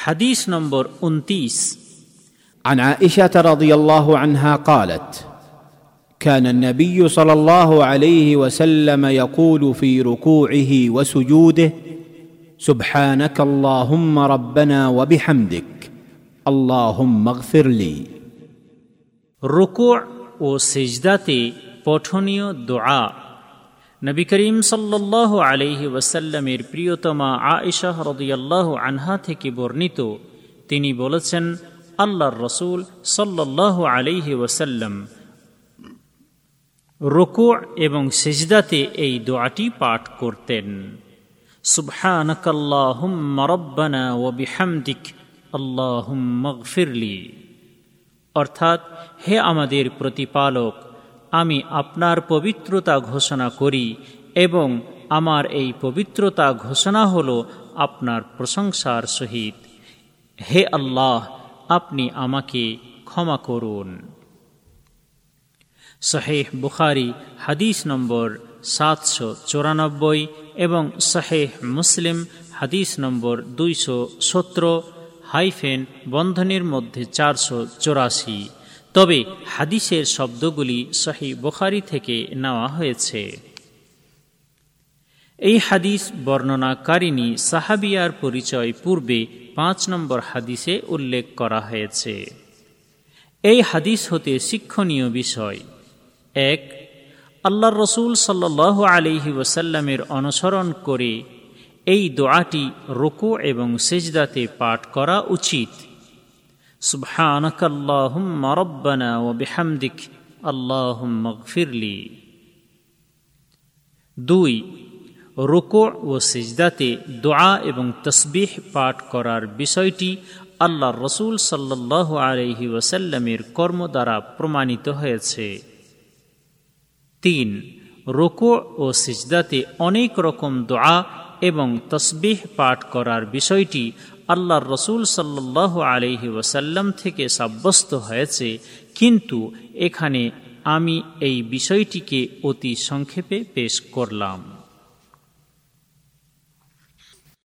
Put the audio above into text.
حديث نمبر أنتيس. عن عائشة رضي الله عنها قالت كان النبي صلى الله عليه وسلم يقول في ركوعه وسجوده سبحانك اللهم ربنا وبحمدك اللهم اغفر لي. ركوع وسجدتي بوتونيو دعاء নবী করিম সাল্লাহ আলহি ওয়াসাল্লামের প্রিয়তমা আয়েশাহ রদিয়াল্লাহ আনহা থেকে বর্ণিত। তিনি বলেছেন, আল্লাহর রসুল সাল্লাহ আলহি ওয়াসাল্লাম রুকুع এবং সেজদাতে এই দোয়াটি পাঠ করতেন। সুবহানাকাল্লাহুম্মা রব্বানা ওয়া বিহামদিক, আল্লাহুম্মা গফিরলি। অর্থাৎ, হে আমাদের প্রতিপালক আমি আপনার পবিত্রতা ঘোষণা করি এবং আমার এই পবিত্রতা ঘোষণা হল আপনার প্রশংসার সহিত। হে আল্লাহ, আপনি আমাকে ক্ষমা করুন। শাহেহ বুখারি, হাদিস নম্বর সাতশো চৌরানব্বই এবং শাহেহ মুসলিম, হাদিস নম্বর দুইশো সতেরো, হাইফেন বন্ধনের মধ্যে চারশো চৌরাশি। তবে হাদিসের শব্দগুলি শাহি বুখারি থেকে নেওয়া হয়েছে। এই হাদিস বর্ণনাকারিণী সাহাবিয়ার পরিচয় পূর্বে পাঁচ নম্বর হাদিসে উল্লেখ করা হয়েছে। এই হাদিস হতে শিক্ষণীয় বিষয়। এক আল্লাহ রসুল সাল্লাহ আলিহি ওসাল্লামের অনুসরণ করে এই দোয়াটি রুকু এবং সেজদাতে পাঠ করা উচিত। সুবহানকাল্লাহুম্মা রব্বানা ও বেহামদিক, আল্লাহুম্মা গফিরলি। দুই, রুকু ও সিজদাতে দোয়া এবং তসবিহ পাঠ করার বিষয়টি আল্লাহ রসুল সাল্লাহ আলহি ওসাল্লামের কর্ম দ্বারা প্রমাণিত হয়েছে। তিন, রুকু ও সিজদাতে অনেক রকম দোয়া এবং তসবিহ পাঠ করার বিষয়টি আল্লাহর রসুল সাল্লাহ আলহি ওসাল্লাম থেকে সাব্যস্ত হয়েছে, কিন্তু এখানে আমি এই বিষয়টিকে অতি সংক্ষেপে পেশ করলাম।